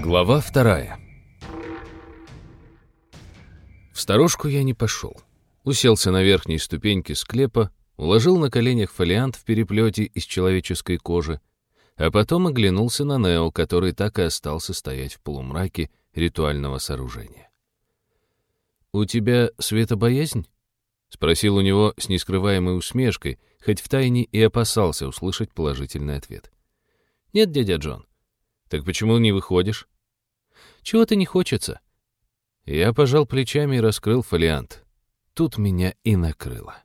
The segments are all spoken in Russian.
Глава вторая. В сторожку я не пошел. Уселся на верхней ступеньке склепа, уложил на коленях фолиант в переплете из человеческой кожи, а потом оглянулся на Нео, который так и остался стоять в полумраке ритуального сооружения. «У тебя светобоязнь?» — спросил у него с нескрываемой усмешкой, хоть втайне и опасался услышать положительный ответ. «Нет, дядя Джон, так почему не выходишь? Чего-то не хочется. Я пожал плечами и раскрыл фолиант. Тут меня и накрыло.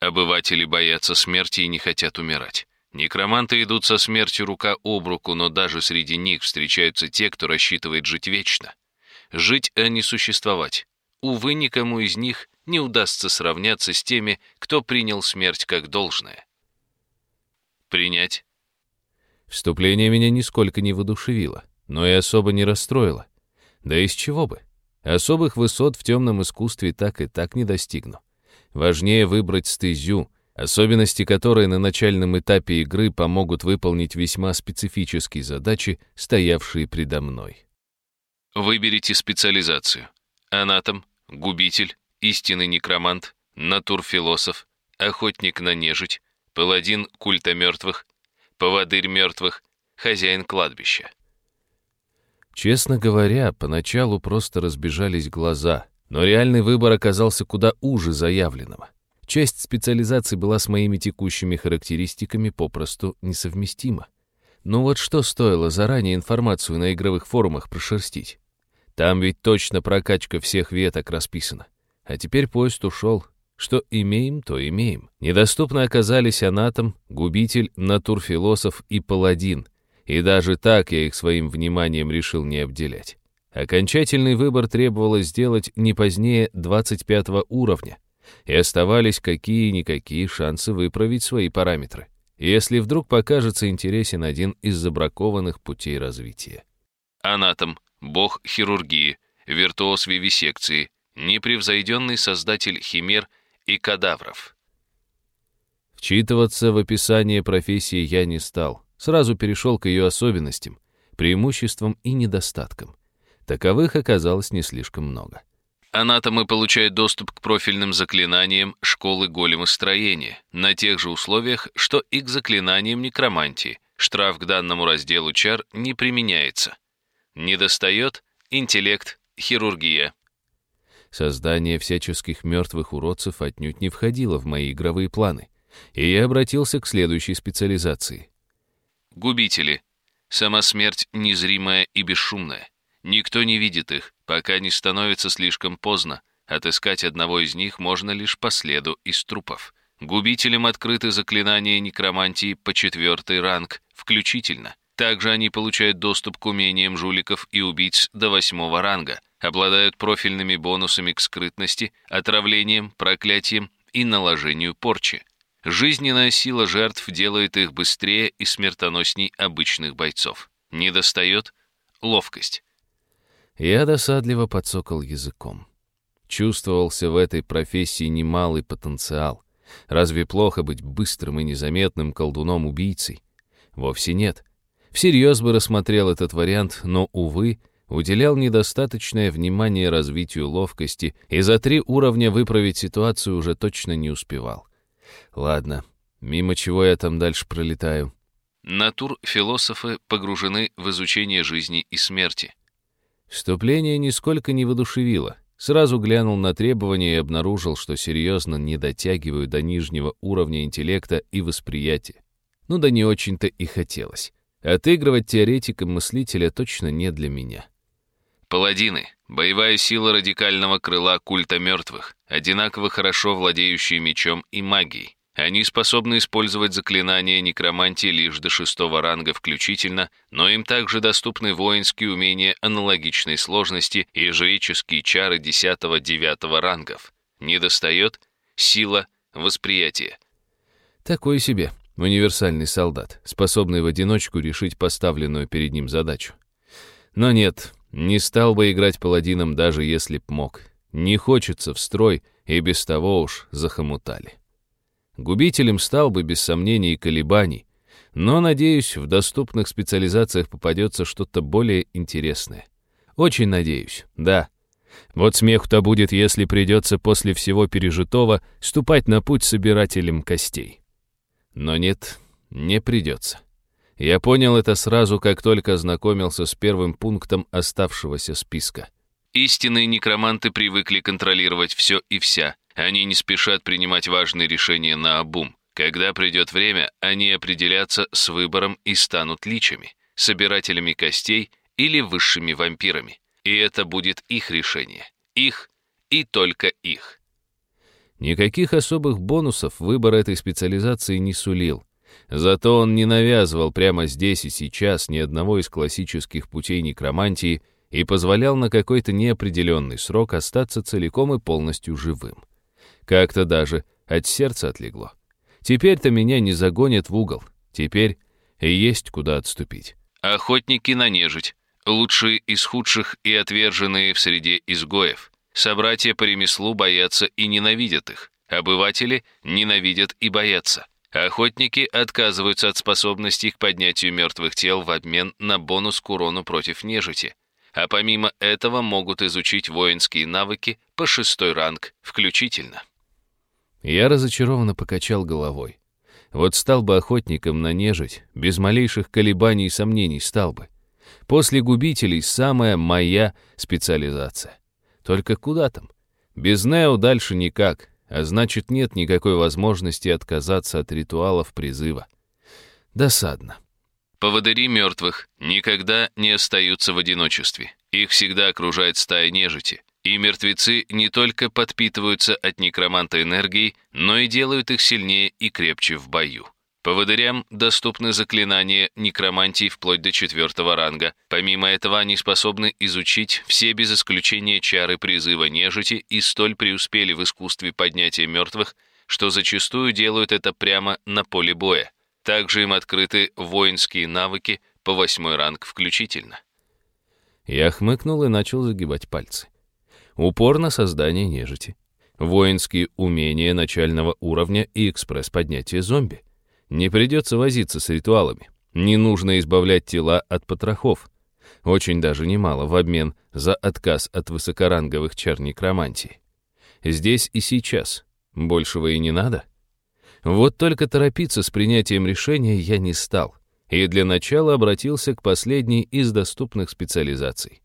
Обыватели боятся смерти и не хотят умирать. Некроманты идут со смертью рука об руку, но даже среди них встречаются те, кто рассчитывает жить вечно. Жить, а не существовать. Увы, никому из них не удастся сравняться с теми, кто принял смерть как должное. Принять Вступление меня нисколько не воодушевило, но и особо не расстроило. Да из чего бы? Особых высот в темном искусстве так и так не достигну. Важнее выбрать стезю, особенности которой на начальном этапе игры помогут выполнить весьма специфические задачи, стоявшие предо мной. Выберите специализацию. Анатом, губитель, истинный некромант, натурфилософ, охотник на нежить, паладин культа мертвых, поводырь мертвых, хозяин кладбища. Честно говоря, поначалу просто разбежались глаза, но реальный выбор оказался куда уже заявленного. Часть специализации была с моими текущими характеристиками попросту несовместима. Ну вот что стоило заранее информацию на игровых форумах прошерстить? Там ведь точно прокачка всех веток расписана. А теперь поезд ушел, что имеем, то имеем. Недоступно оказались анатом, губитель, натурфилософ и паладин. И даже так я их своим вниманием решил не обделять. Окончательный выбор требовалось сделать не позднее 25 уровня. И оставались какие-никакие шансы выправить свои параметры, если вдруг покажется интересен один из забракованных путей развития. Анатом, бог хирургии, виртуоз вивисекции, непревзойденный создатель химер и кадавров. Вчитываться в описание профессии я не стал. Сразу перешел к ее особенностям, преимуществам и недостаткам. Таковых оказалось не слишком много. Анатомы получают доступ к профильным заклинаниям школы големостроения на тех же условиях, что и к заклинаниям некромантии. Штраф к данному разделу чар не применяется. Недостает интеллект, хирургия, Создание всяческих мертвых уродцев отнюдь не входило в мои игровые планы, и я обратился к следующей специализации. Губители. Сама смерть незримая и бесшумная. Никто не видит их, пока не становится слишком поздно. Отыскать одного из них можно лишь по следу из трупов. Губителям открыты заклинания некромантии по четвертый ранг, включительно. Также они получают доступ к умениям жуликов и убийц до восьмого ранга — обладают профильными бонусами к скрытности, отравлением, проклятием и наложению порчи. Жизненная сила жертв делает их быстрее и смертоносней обычных бойцов. Не достает ловкость. Я досадливо подсокал языком. Чувствовался в этой профессии немалый потенциал. Разве плохо быть быстрым и незаметным колдуном-убийцей? Вовсе нет. Всерьез бы рассмотрел этот вариант, но, увы, уделял недостаточное внимание развитию ловкости и за три уровня выправить ситуацию уже точно не успевал. Ладно, мимо чего я там дальше пролетаю? Натур-философы погружены в изучение жизни и смерти. Вступление нисколько не воодушевило. Сразу глянул на требования и обнаружил, что серьезно не дотягиваю до нижнего уровня интеллекта и восприятия. Ну да не очень-то и хотелось. Отыгрывать теоретиком мыслителя точно не для меня. Паладины — боевая сила радикального крыла культа мертвых, одинаково хорошо владеющие мечом и магией. Они способны использовать заклинания некромантии лишь до шестого ранга включительно, но им также доступны воинские умения аналогичной сложности и жреческие чары десятого-девятого рангов. Недостает сила восприятия. Такой себе универсальный солдат, способный в одиночку решить поставленную перед ним задачу. Но нет, не стал бы играть паладином, даже если б мог. Не хочется в строй, и без того уж захомутали. Губителем стал бы без сомнений и колебаний, но, надеюсь, в доступных специализациях попадется что-то более интересное. Очень надеюсь, да. Вот смеху-то будет, если придется после всего пережитого ступать на путь собирателем костей. Но нет, не придется. Я понял это сразу, как только ознакомился с первым пунктом оставшегося списка. Истинные некроманты привыкли контролировать все и вся. Они не спешат принимать важные решения на обум. Когда придет время, они определятся с выбором и станут личами, собирателями костей или высшими вампирами. И это будет их решение. Их и только их. Никаких особых бонусов выбор этой специализации не сулил. Зато он не навязывал прямо здесь и сейчас ни одного из классических путей некромантии и позволял на какой-то неопределенный срок остаться целиком и полностью живым. Как-то даже от сердца отлегло. Теперь-то меня не загонят в угол. Теперь и есть куда отступить. Охотники на нежить. Лучшие из худших и отверженные в среде изгоев. Собратья по ремеслу боятся и ненавидят их. Обыватели ненавидят и боятся. Охотники отказываются от способности к поднятию мертвых тел в обмен на бонус к урону против нежити, а помимо этого могут изучить воинские навыки по шестой ранг включительно. Я разочарованно покачал головой. Вот стал бы охотником на нежить, без малейших колебаний и сомнений стал бы. После губителей самая моя специализация. Только куда там? Без Нео дальше никак, а значит, нет никакой возможности отказаться от ритуалов призыва. Досадно. Поводыри мертвых никогда не остаются в одиночестве. Их всегда окружает стая нежити. И мертвецы не только подпитываются от некроманта энергией, но и делают их сильнее и крепче в бою. Поводырям доступны заклинания некромантии вплоть до четвертого ранга. Помимо этого, они способны изучить все без исключения чары призыва нежити и столь преуспели в искусстве поднятия мертвых, что зачастую делают это прямо на поле боя. Также им открыты воинские навыки по восьмой ранг включительно. Я хмыкнул и начал загибать пальцы. Упор на создание нежити. Воинские умения начального уровня и экспресс-поднятие зомби — не придется возиться с ритуалами. Не нужно избавлять тела от потрохов. Очень даже немало в обмен за отказ от высокоранговых чар некромантии. Здесь и сейчас. Большего и не надо. Вот только торопиться с принятием решения я не стал. И для начала обратился к последней из доступных специализаций.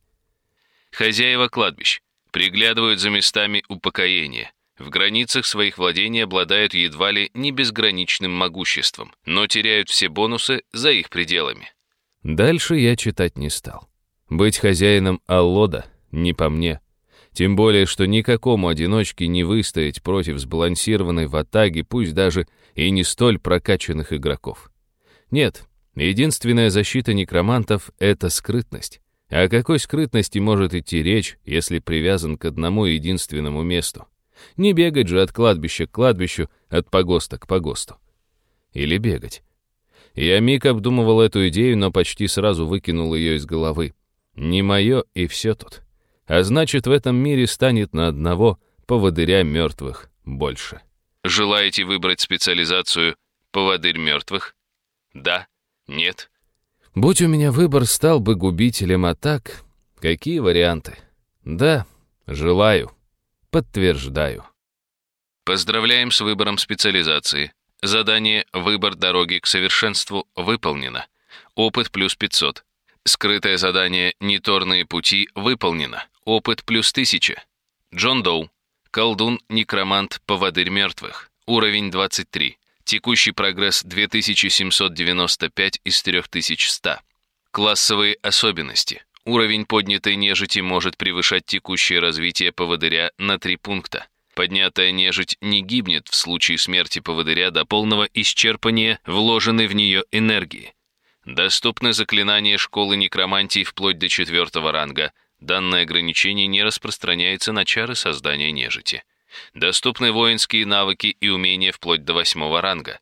Хозяева кладбищ приглядывают за местами упокоения в границах своих владений обладают едва ли не безграничным могуществом, но теряют все бонусы за их пределами. Дальше я читать не стал. Быть хозяином Аллода не по мне. Тем более, что никакому одиночке не выстоять против сбалансированной в атаге, пусть даже и не столь прокачанных игроков. Нет, единственная защита некромантов — это скрытность. О какой скрытности может идти речь, если привязан к одному единственному месту? Не бегать же от кладбища к кладбищу, от погоста к погосту. Или бегать. Я миг обдумывал эту идею, но почти сразу выкинул ее из головы. Не мое и все тут. А значит, в этом мире станет на одного поводыря мертвых больше. Желаете выбрать специализацию «поводырь мертвых»? Да? Нет? Будь у меня выбор, стал бы губителем, а так... Какие варианты? Да, желаю. Подтверждаю. Поздравляем с выбором специализации. Задание «Выбор дороги к совершенству» выполнено. Опыт плюс 500. Скрытое задание «Неторные пути» выполнено. Опыт плюс 1000. Джон Доу. Колдун-некромант «Поводырь мертвых». Уровень 23. Текущий прогресс 2795 из 3100. Классовые особенности. Уровень поднятой нежити может превышать текущее развитие поводыря на 3 пункта. Поднятая нежить не гибнет в случае смерти поводыря до полного исчерпания вложенной в нее энергии. Доступны заклинания школы некромантии вплоть до четвертого ранга. Данное ограничение не распространяется на чары создания нежити. Доступны воинские навыки и умения вплоть до восьмого ранга.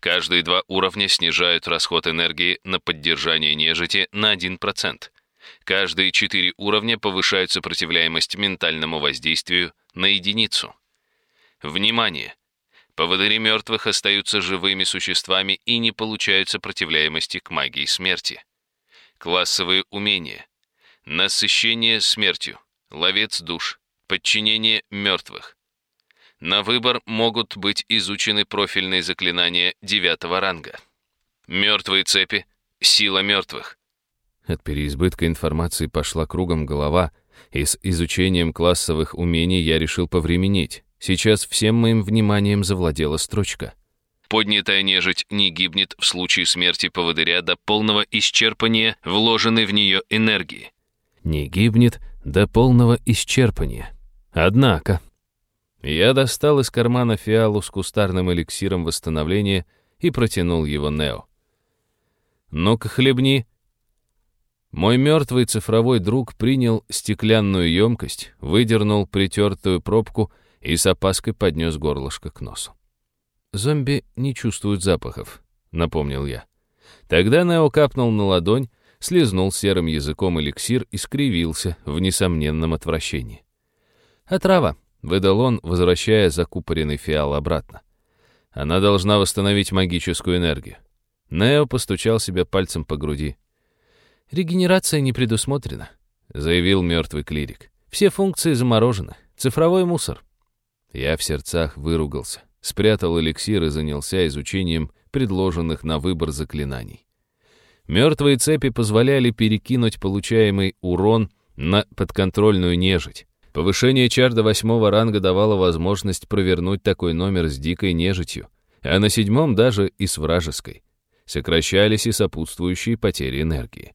Каждые два уровня снижают расход энергии на поддержание нежити на 1%. Каждые четыре уровня повышают сопротивляемость ментальному воздействию на единицу. Внимание! Поводыри мертвых остаются живыми существами и не получают сопротивляемости к магии смерти. Классовые умения. Насыщение смертью. Ловец душ. Подчинение мертвых. На выбор могут быть изучены профильные заклинания девятого ранга. Мертвые цепи. Сила мертвых. От переизбытка информации пошла кругом голова, и с изучением классовых умений я решил повременить. Сейчас всем моим вниманием завладела строчка. Поднятая нежить не гибнет в случае смерти поводыря до полного исчерпания вложенной в нее энергии. Не гибнет до полного исчерпания. Однако... Я достал из кармана фиалу с кустарным эликсиром восстановления и протянул его Нео. «Ну-ка, хлебни», мой мертвый цифровой друг принял стеклянную емкость, выдернул притертую пробку и с опаской поднес горлышко к носу. «Зомби не чувствуют запахов», — напомнил я. Тогда Нео капнул на ладонь, слезнул серым языком эликсир и скривился в несомненном отвращении. «Отрава», — выдал он, возвращая закупоренный фиал обратно. «Она должна восстановить магическую энергию». Нео постучал себя пальцем по груди. Регенерация не предусмотрена», — заявил мертвый клирик. «Все функции заморожены. Цифровой мусор». Я в сердцах выругался, спрятал эликсир и занялся изучением предложенных на выбор заклинаний. Мертвые цепи позволяли перекинуть получаемый урон на подконтрольную нежить. Повышение чар до восьмого ранга давало возможность провернуть такой номер с дикой нежитью, а на седьмом даже и с вражеской. Сокращались и сопутствующие потери энергии.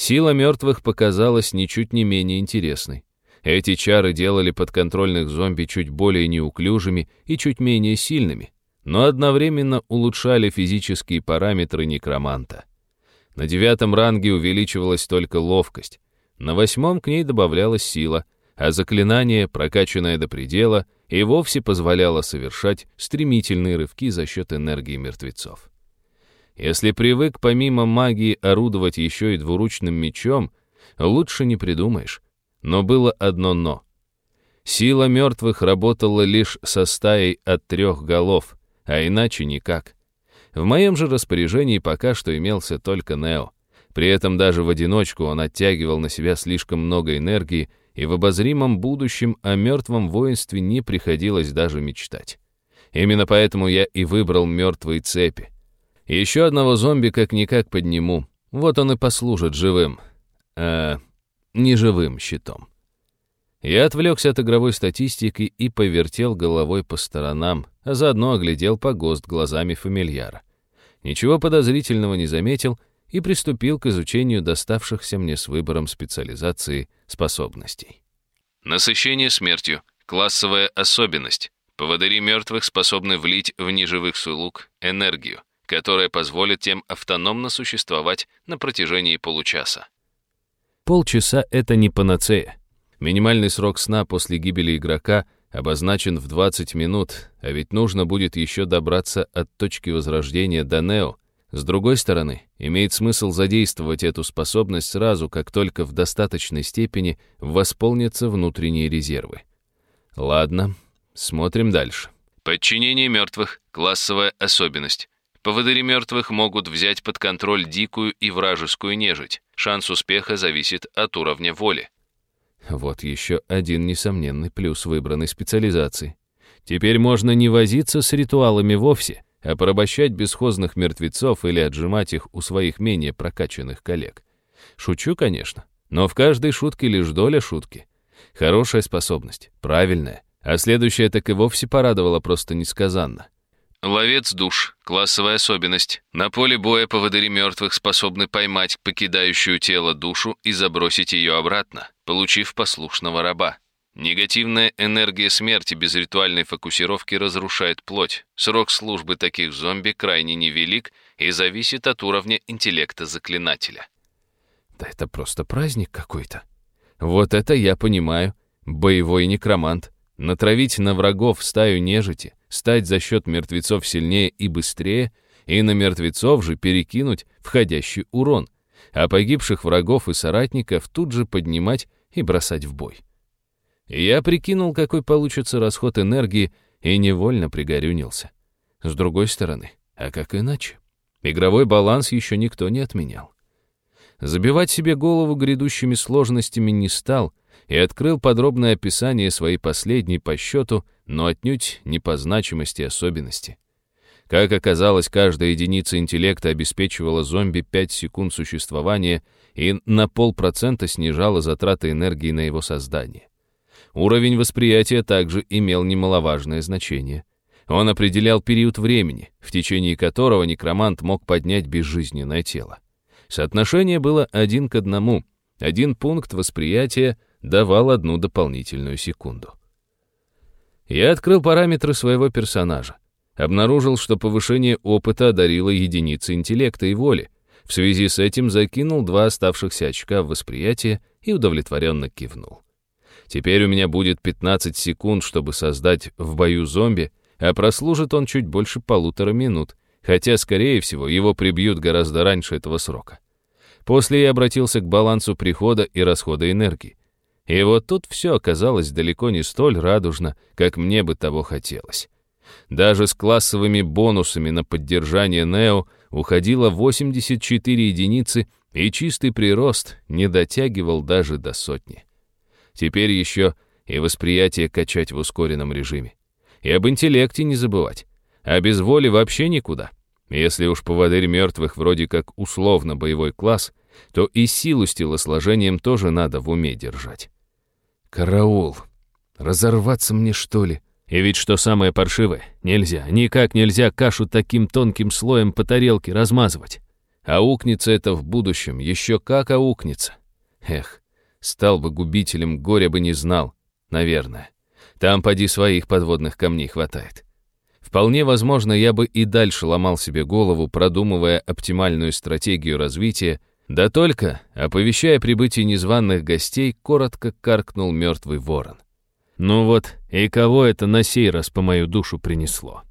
Сила мертвых показалась ничуть не менее интересной. Эти чары делали подконтрольных зомби чуть более неуклюжими и чуть менее сильными, но одновременно улучшали физические параметры некроманта. На девятом ранге увеличивалась только ловкость, на восьмом к ней добавлялась сила, а заклинание, прокачанное до предела, и вовсе позволяло совершать стремительные рывки за счет энергии мертвецов. Если привык помимо магии орудовать еще и двуручным мечом, лучше не придумаешь. Но было одно «но». Сила мертвых работала лишь со стаей от трех голов, а иначе никак. В моем же распоряжении пока что имелся только Нео. При этом даже в одиночку он оттягивал на себя слишком много энергии, и в обозримом будущем о мертвом воинстве не приходилось даже мечтать. Именно поэтому я и выбрал мертвые цепи — еще одного зомби как-никак подниму. Вот он и послужит живым. Э, неживым щитом. Я отвлекся от игровой статистики и повертел головой по сторонам, а заодно оглядел погост глазами фамильяра. Ничего подозрительного не заметил и приступил к изучению доставшихся мне с выбором специализации способностей. Насыщение смертью. Классовая особенность. Поводыри мертвых способны влить в неживых сулук энергию которая позволит тем автономно существовать на протяжении получаса. Полчаса — это не панацея. Минимальный срок сна после гибели игрока обозначен в 20 минут, а ведь нужно будет еще добраться от точки возрождения до Нео. С другой стороны, имеет смысл задействовать эту способность сразу, как только в достаточной степени восполнятся внутренние резервы. Ладно, смотрим дальше. Подчинение мертвых. Классовая особенность. Поводыри мертвых могут взять под контроль дикую и вражескую нежить. Шанс успеха зависит от уровня воли. Вот еще один несомненный плюс выбранной специализации. Теперь можно не возиться с ритуалами вовсе, а порабощать бесхозных мертвецов или отжимать их у своих менее прокачанных коллег. Шучу, конечно, но в каждой шутке лишь доля шутки. Хорошая способность, правильная, а следующая так и вовсе порадовала просто несказанно. Ловец душ. Классовая особенность. На поле боя поводыри мертвых способны поймать покидающую тело душу и забросить ее обратно, получив послушного раба. Негативная энергия смерти без ритуальной фокусировки разрушает плоть. Срок службы таких зомби крайне невелик и зависит от уровня интеллекта заклинателя. Да это просто праздник какой-то. Вот это я понимаю. Боевой некромант. Натравить на врагов стаю нежити, стать за счет мертвецов сильнее и быстрее, и на мертвецов же перекинуть входящий урон, а погибших врагов и соратников тут же поднимать и бросать в бой. Я прикинул, какой получится расход энергии, и невольно пригорюнился. С другой стороны, а как иначе? Игровой баланс еще никто не отменял. Забивать себе голову грядущими сложностями не стал и открыл подробное описание своей последней по счету — но отнюдь не по значимости особенности. Как оказалось, каждая единица интеллекта обеспечивала зомби 5 секунд существования и на полпроцента снижала затраты энергии на его создание. Уровень восприятия также имел немаловажное значение. Он определял период времени, в течение которого некромант мог поднять безжизненное тело. Соотношение было один к одному. Один пункт восприятия давал одну дополнительную секунду. Я открыл параметры своего персонажа. Обнаружил, что повышение опыта одарило единицы интеллекта и воли. В связи с этим закинул два оставшихся очка в восприятие и удовлетворенно кивнул. Теперь у меня будет 15 секунд, чтобы создать в бою зомби, а прослужит он чуть больше полутора минут, хотя, скорее всего, его прибьют гораздо раньше этого срока. После я обратился к балансу прихода и расхода энергии. И вот тут все оказалось далеко не столь радужно, как мне бы того хотелось. Даже с классовыми бонусами на поддержание Нео уходило 84 единицы, и чистый прирост не дотягивал даже до сотни. Теперь еще и восприятие качать в ускоренном режиме. И об интеллекте не забывать. А без воли вообще никуда. Если уж поводырь мертвых вроде как условно боевой класс, то и силу с телосложением тоже надо в уме держать. Караул. Разорваться мне, что ли? И ведь, что самое паршивое, нельзя, никак нельзя кашу таким тонким слоем по тарелке размазывать. А аукнется это в будущем, еще как аукнется. Эх, стал бы губителем, горя бы не знал, наверное. Там поди своих подводных камней хватает. Вполне возможно, я бы и дальше ломал себе голову, продумывая оптимальную стратегию развития, да только, оповещая прибытие незваных гостей, коротко каркнул мертвый ворон. Ну вот, и кого это на сей раз по мою душу принесло?